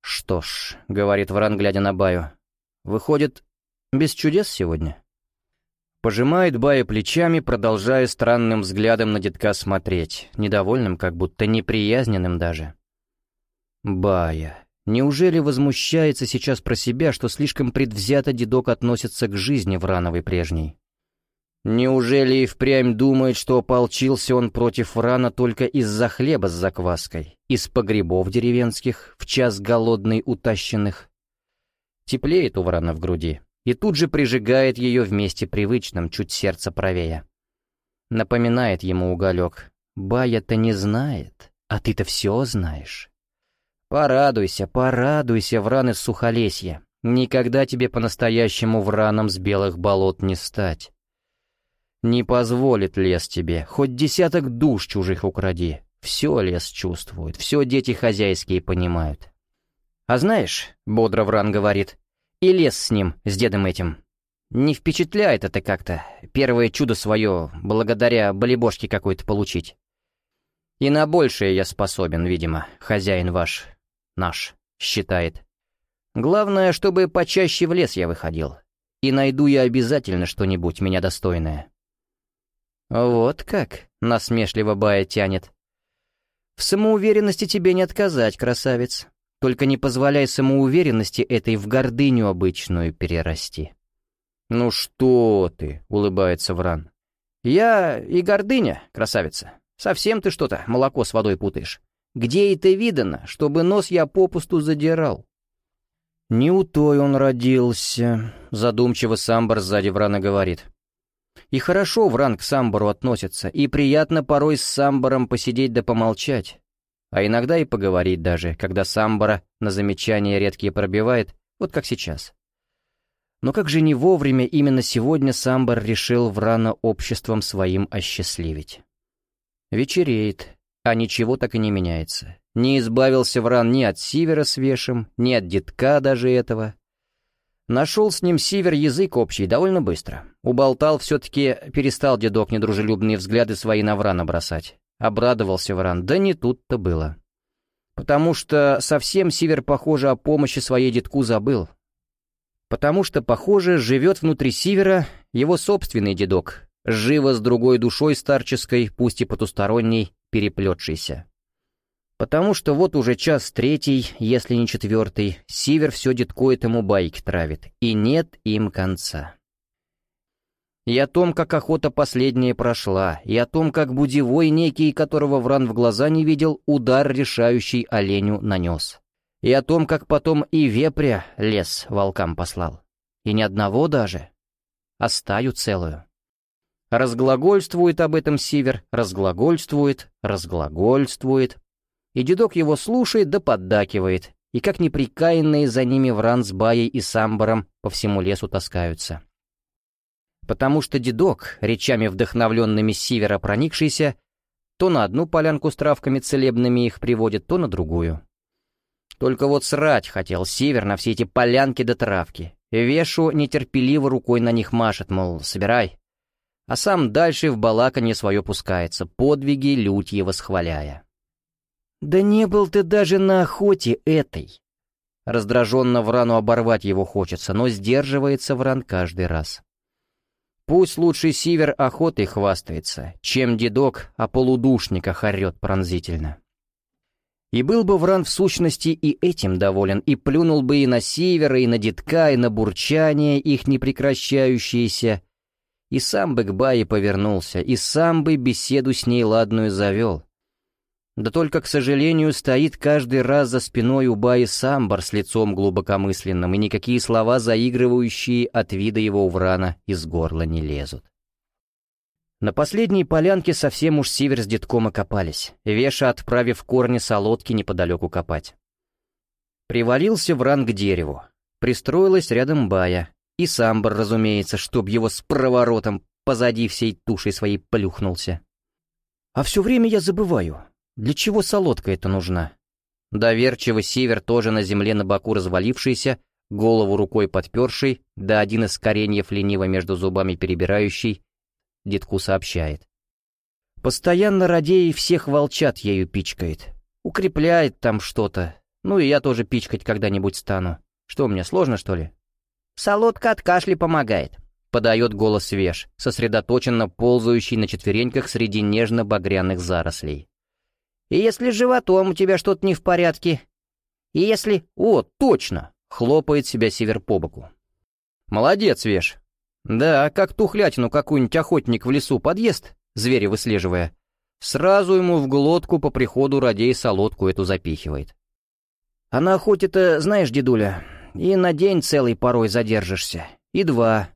«Что ж», — говорит Вран, глядя на Баю, — «выходит, без чудес сегодня?» Пожимает Бая плечами, продолжая странным взглядом на детка смотреть, недовольным, как будто неприязненным даже. Бая. Неужели возмущается сейчас про себя, что слишком предвзято дедок относится к жизни Врановой прежней? Неужели и впрямь думает, что ополчился он против Врана только из-за хлеба с закваской, из погребов деревенских, в час голодный утащенных? Теплеет у Врана в груди, и тут же прижигает ее вместе привычным, чуть сердце правее. Напоминает ему уголек. «Бая-то не знает, а ты-то все знаешь». Порадуйся, порадуйся, Вран из Сухолесья. Никогда тебе по-настоящему Враном с белых болот не стать. Не позволит лес тебе, хоть десяток душ чужих укради. Все лес чувствует, все дети хозяйские понимают. А знаешь, бодро Вран говорит, и лес с ним, с дедом этим. Не впечатляет это как-то, первое чудо свое, благодаря болебошке какой-то получить. И на большее я способен, видимо, хозяин ваш, наш, считает. Главное, чтобы почаще в лес я выходил. И найду я обязательно что-нибудь меня достойное. Вот как, насмешливо Бая тянет. В самоуверенности тебе не отказать, красавец. Только не позволяй самоуверенности этой в гордыню обычную перерасти. «Ну что ты?» — улыбается Вран. «Я и гордыня, красавица. Совсем ты что-то молоко с водой путаешь. Где это видано, чтобы нос я попусту задирал?» «Не у той он родился», — задумчиво Самбар сзади Врана говорит. «И хорошо Вран к Самбару относится, и приятно порой с Самбаром посидеть да помолчать, а иногда и поговорить даже, когда Самбара на замечания редкие пробивает, вот как сейчас. Но как же не вовремя именно сегодня Самбар решил Врана обществом своим осчастливить? Вечереет, а ничего так и не меняется. Не избавился Вран ни от Сивера с Вешем, ни от детка даже этого. Нашел с ним Сивер язык общий довольно быстро. Уболтал все-таки, перестал дедок недружелюбные взгляды свои на Врана бросать. Обрадовался Вран, да не тут-то было. Потому что совсем Сивер, похоже, о помощи своей детку забыл. Потому что, похоже, живет внутри Сивера его собственный дедок, живо с другой душой старческой, пусть и потусторонней, переплетшийся. Потому что вот уже час третий, если не четвертый, Сивер все детко этому байки травит, и нет им конца. И о том, как охота последняя прошла, и о том, как будевой некий, которого Вран в глаза не видел, удар решающий оленю нанес. И о том, как потом и вепря лес волкам послал. И ни одного даже, а стаю целую. Разглагольствует об этом Сивер, разглагольствует, разглагольствует. И дедок его слушает да поддакивает, и как неприкаянные за ними Вран с и Самбаром по всему лесу таскаются. Потому что дедок, речами вдохновленными Сивера проникшийся, то на одну полянку с травками целебными их приводит, то на другую. Только вот срать хотел Север на все эти полянки да травки. Вешу нетерпеливо рукой на них машет, мол, собирай а сам дальше в балаканье свое пускается, подвиги лютьи восхваляя. «Да не был ты даже на охоте этой!» Раздраженно Врану оборвать его хочется, но сдерживается Вран каждый раз. Пусть лучший Сивер охотой хвастается, чем дедок о полудушниках орет пронзительно. И был бы Вран в сущности и этим доволен, и плюнул бы и на севера, и на детка, и на бурчание их непрекращающееся, и сам бы к Бае повернулся, и сам бы беседу с ней ладную завел. Да только, к сожалению, стоит каждый раз за спиной у Баи самбар с лицом глубокомысленным, и никакие слова, заигрывающие от вида его уврана, из горла не лезут. На последней полянке совсем уж север с детком окопались, Веша отправив корни солодки неподалеку копать. Привалился Вран к дереву. Пристроилась рядом Бая. И самбар, разумеется, чтоб его с проворотом позади всей тушей своей плюхнулся. А все время я забываю, для чего солодка это нужна. Доверчиво север тоже на земле на боку развалившийся, голову рукой подперший, да один из кореньев лениво между зубами перебирающий, детку сообщает. Постоянно радей всех волчат ею пичкает. Укрепляет там что-то. Ну и я тоже пичкать когда-нибудь стану. Что, мне сложно, что ли? Солодка от кашля помогает. Подает голос Веш, сосредоточенно ползающий на четвереньках среди нежно-багряных зарослей. И если животом у тебя что-то не в порядке? И если... О, точно! Хлопает себя Север по боку. Молодец, Веш. Да, как тухлятину какую-нибудь охотник в лесу подъест, зверя выслеживая, сразу ему в глотку по приходу радей солодку эту запихивает. А на охоте-то, знаешь, дедуля, и на день целый порой задержишься, и два.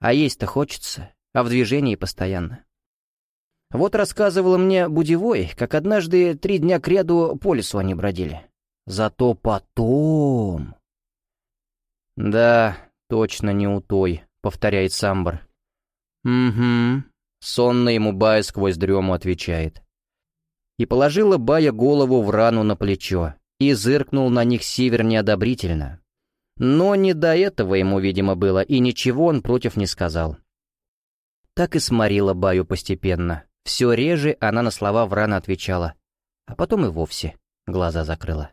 А есть-то хочется, а в движении постоянно. Вот рассказывала мне Будевой, как однажды три дня кряду по лесу они бродили. Зато потом... Да, точно не у той, повторяет Самбар. «Угу», — сонно ему Бая сквозь дрему отвечает. И положила Бая голову в рану на плечо, и зыркнул на них Сивер неодобрительно. Но не до этого ему, видимо, было, и ничего он против не сказал. Так и сморила Баю постепенно. Все реже она на слова Врана отвечала, а потом и вовсе глаза закрыла.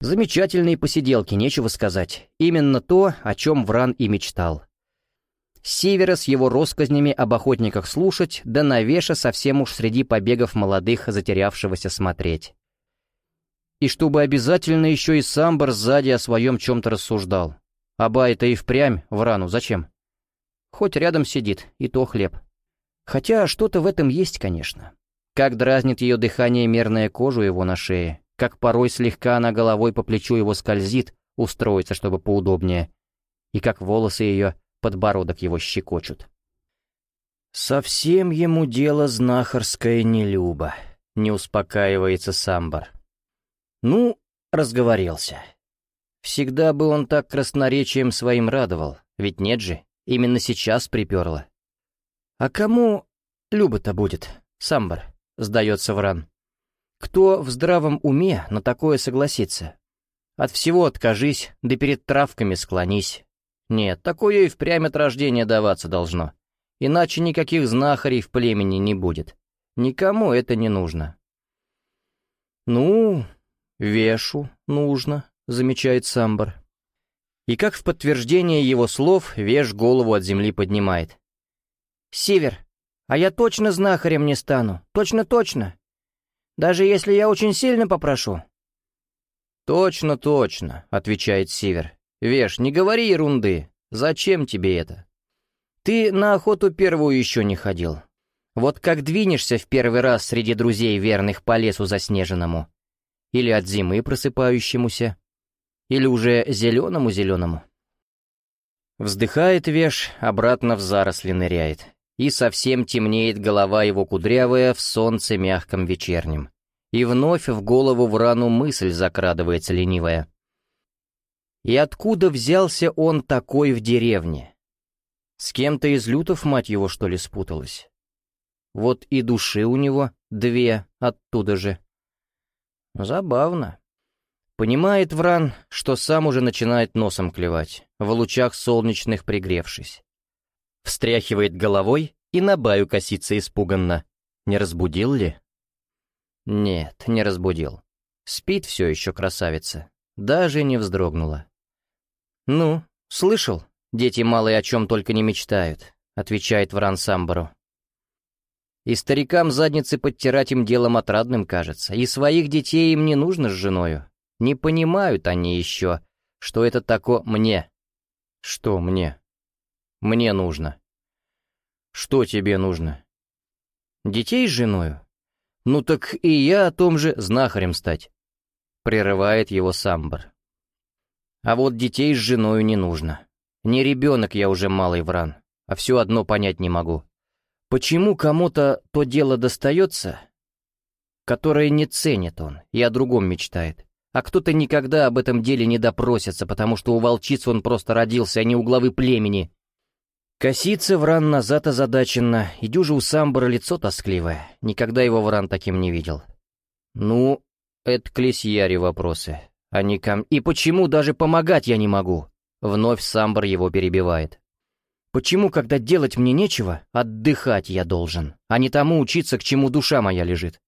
Замечательные посиделки, нечего сказать. Именно то, о чем Вран и мечтал. Севера с его россказнями об охотниках слушать, да навеша совсем уж среди побегов молодых затерявшегося смотреть. И чтобы обязательно еще и Самбар сзади о своем чем-то рассуждал. Аба-это и впрямь, Врану, зачем? Хоть рядом сидит, и то хлеб. Хотя что-то в этом есть, конечно. Как дразнит ее дыхание мерная кожу его на шее, как порой слегка она головой по плечу его скользит, устроится, чтобы поудобнее, и как волосы ее, подбородок его щекочут. Совсем ему дело знахарское не любо, не успокаивается Самбар. Ну, разговорился. Всегда бы он так красноречием своим радовал, ведь нет же, именно сейчас приперло. А кому Люба-то будет, Самбар, сдается Вран. Кто в здравом уме на такое согласится? От всего откажись, да перед травками склонись. Нет, такое и впрямь от рождения даваться должно. Иначе никаких знахарей в племени не будет. Никому это не нужно. «Ну, вешу нужно», — замечает Самбар. И как в подтверждение его слов, Веш голову от земли поднимает. «Север, а я точно знахарем не стану, точно-точно. Даже если я очень сильно попрошу». «Точно, точно», — отвечает Сивер. «Веш, не говори ерунды. Зачем тебе это? Ты на охоту первую еще не ходил. Вот как двинешься в первый раз среди друзей верных по лесу заснеженному, или от зимы просыпающемуся, или уже зеленому-зеленому». Вздыхает Веш, обратно в заросли ныряет и совсем темнеет голова его кудрявая в солнце мягком вечернем. И вновь в голову Врану мысль закрадывается ленивая. И откуда взялся он такой в деревне? С кем-то из лютов, мать его, что ли, спуталась? Вот и души у него две оттуда же. Забавно. Понимает Вран, что сам уже начинает носом клевать, в лучах солнечных пригревшись встряхивает головой и на баю косится испуганно. Не разбудил ли? Нет, не разбудил. Спит все еще красавица. Даже не вздрогнула. «Ну, слышал? Дети малые о чем только не мечтают», — отвечает Вран Самбару. И старикам задницы подтирать им делом отрадным кажется, и своих детей им не нужно с женою. Не понимают они еще, что это тако мне. Что мне? Мне нужно. Что тебе нужно? Детей с женою? Ну так и я о том же знахарем стать. Прерывает его самбар. А вот детей с женою не нужно. Не ребенок я уже малый вран, а все одно понять не могу. Почему кому-то то дело достается, которое не ценит он и о другом мечтает, а кто-то никогда об этом деле не допросится, потому что у волчицы он просто родился, а не у главы племени. Косится Вран назад озадаченно, и дюже у Самбара лицо тоскливое. Никогда его Вран таким не видел. Ну, это к Лисьяре вопросы, а не ко И почему даже помогать я не могу? Вновь Самбар его перебивает. Почему, когда делать мне нечего, отдыхать я должен, а не тому учиться, к чему душа моя лежит?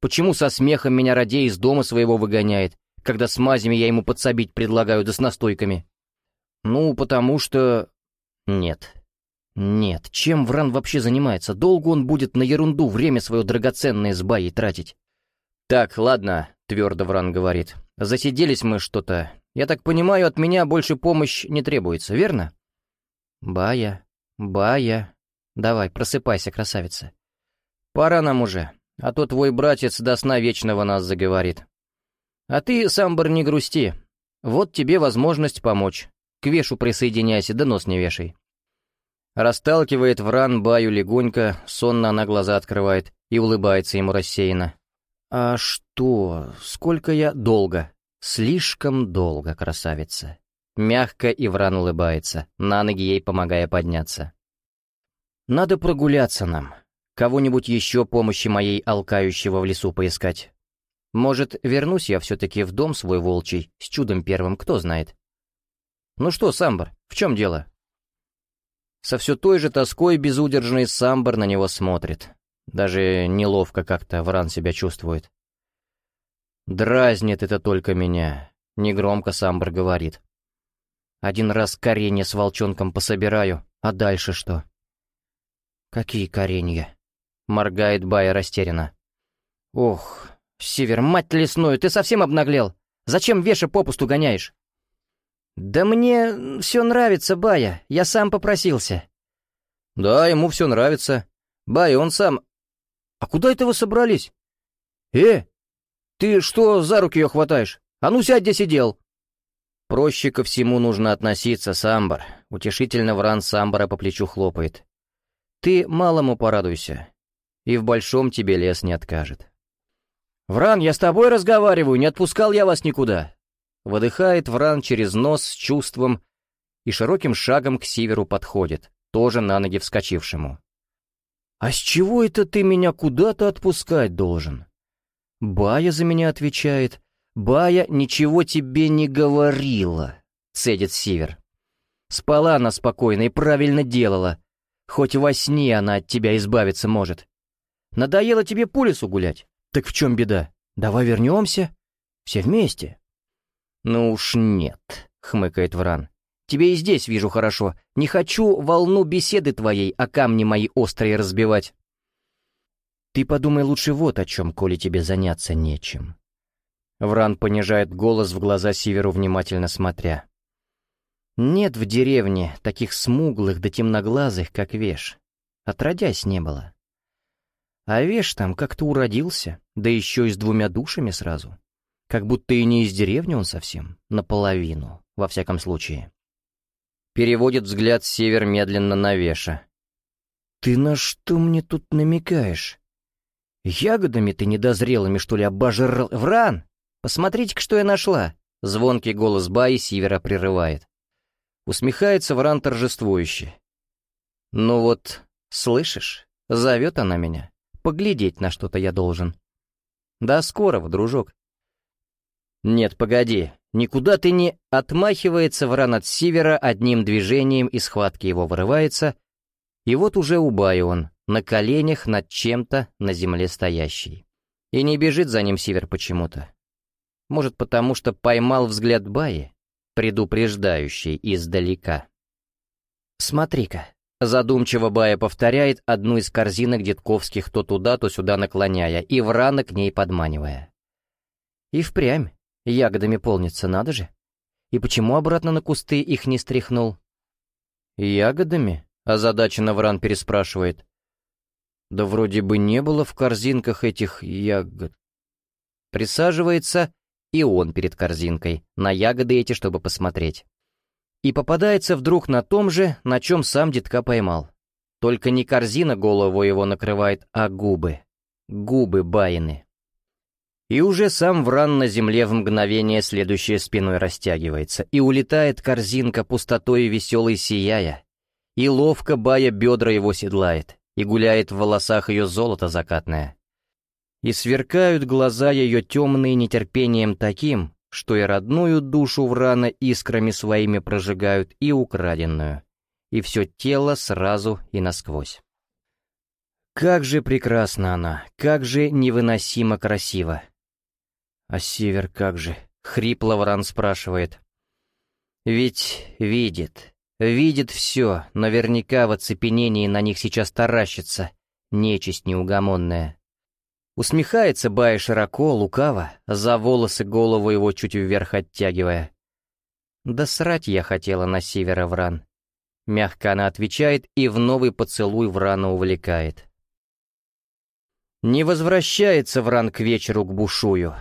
Почему со смехом меня Радей из дома своего выгоняет, когда с мазями я ему подсобить предлагаю да с настойками? Ну, потому что... Нет. Нет, чем Вран вообще занимается? Долго он будет на ерунду время свое драгоценное с Баей тратить? Так, ладно, твердо Вран говорит. Засиделись мы что-то. Я так понимаю, от меня больше помощь не требуется, верно? «Бая, Бая, давай, просыпайся, красавица. Пора нам уже, а то твой братец до сна вечного нас заговорит. А ты, Самбар, не грусти. Вот тебе возможность помочь. К вешу присоединяйся, да нос не вешай». Расталкивает Вран Баю легонько, сонно она глаза открывает и улыбается ему рассеянно. «А что? Сколько я... Долго. Слишком долго, красавица. Мягко Ивран улыбается, на ноги ей помогая подняться. «Надо прогуляться нам. Кого-нибудь еще помощи моей алкающего в лесу поискать. Может, вернусь я все-таки в дом свой волчий, с чудом первым, кто знает. Ну что, Самбар, в чем дело?» Со все той же тоской безудержный Самбар на него смотрит. Даже неловко как-то Вран себя чувствует. «Дразнит это только меня», — негромко Самбар говорит. Один раз коренья с волчонком пособираю, а дальше что? Какие коренья? Моргает Бая растерянно. Ох, Север, мать лесную, ты совсем обнаглел? Зачем Веша попусту гоняешь? Да мне все нравится, Бая, я сам попросился. Да, ему все нравится. Бая, он сам... А куда это вы собрались? Э, ты что за руки ее хватаешь? А ну сядь, где сидел. Проще ко всему нужно относиться, Самбар. Утешительно Вран Самбара по плечу хлопает. Ты малому порадуйся, и в большом тебе лес не откажет. «Вран, я с тобой разговариваю, не отпускал я вас никуда!» Выдыхает Вран через нос с чувством и широким шагом к северу подходит, тоже на ноги вскочившему. «А с чего это ты меня куда-то отпускать должен?» Бая за меня отвечает, «Бая ничего тебе не говорила», — цедит Сивер. «Спала она спокойно и правильно делала. Хоть во сне она от тебя избавиться может. Надоело тебе по лесу гулять? Так в чем беда? Давай вернемся. Все вместе». «Ну уж нет», — хмыкает Вран. «Тебе и здесь вижу хорошо. Не хочу волну беседы твоей, а камни мои острые разбивать». «Ты подумай лучше вот о чем, коли тебе заняться нечем. Вран понижает голос в глаза Сиверу, внимательно смотря. «Нет в деревне таких смуглых да темноглазых, как Веш. Отродясь не было. А Веш там как-то уродился, да еще и с двумя душами сразу. Как будто и не из деревни он совсем, наполовину, во всяком случае». Переводит взгляд Север медленно на Веша. «Ты на что мне тут намекаешь? Ягодами ты недозрелыми, что ли, обожрал? Вран!» «Посмотрите-ка, что я нашла!» Звонкий голос Баи Сивера прерывает. Усмехается Вран торжествующе. «Ну вот, слышишь, зовет она меня. Поглядеть на что-то я должен. До скорого, дружок». «Нет, погоди, никуда ты не...» Отмахивается Вран от Сивера одним движением, и схватки его вырывается, и вот уже у Баи он, на коленях над чем-то на земле стоящий. И не бежит за ним Сивер почему-то. Может, потому что поймал взгляд Баи, предупреждающий издалека. «Смотри-ка, Задумчиво Бая повторяет одну из корзинок детковских то туда, то сюда наклоняя, и Врана к ней подманивая. И впрямь, ягодами полнится, надо же. И почему обратно на кусты их не стряхнул? «Ягодами?» — озадаченно Вран переспрашивает. «Да вроде бы не было в корзинках этих ягод». Присаживается и он перед корзинкой, на ягоды эти, чтобы посмотреть и попадается вдруг на том же, на чем сам детка поймал. Только не корзина голову его накрывает, а губы. Губы баины. И уже сам вран на земле в мгновение следующее спиной растягивается, и улетает корзинка пустотой веселой сияя, и ловко бая бедра его седлает, и гуляет в волосах ее золото закатное. И сверкают глаза ее темные нетерпением таким, что и родную душу Врана искрами своими прожигают, и украденную, и все тело сразу и насквозь. Как же прекрасна она, как же невыносимо красиво. А север как же, хрипло Вран спрашивает. Ведь видит, видит все, наверняка в оцепенении на них сейчас таращится, нечисть неугомонная. Усмехается Бая широко, лукаво, за волосы голову его чуть вверх оттягивая. «Да срать я хотела на севера Вран». Мягко она отвечает и в новый поцелуй Врана увлекает. Не возвращается Вран к вечеру к бушую,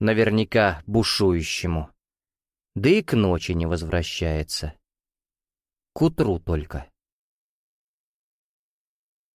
наверняка бушующему. Да и к ночи не возвращается. К утру только.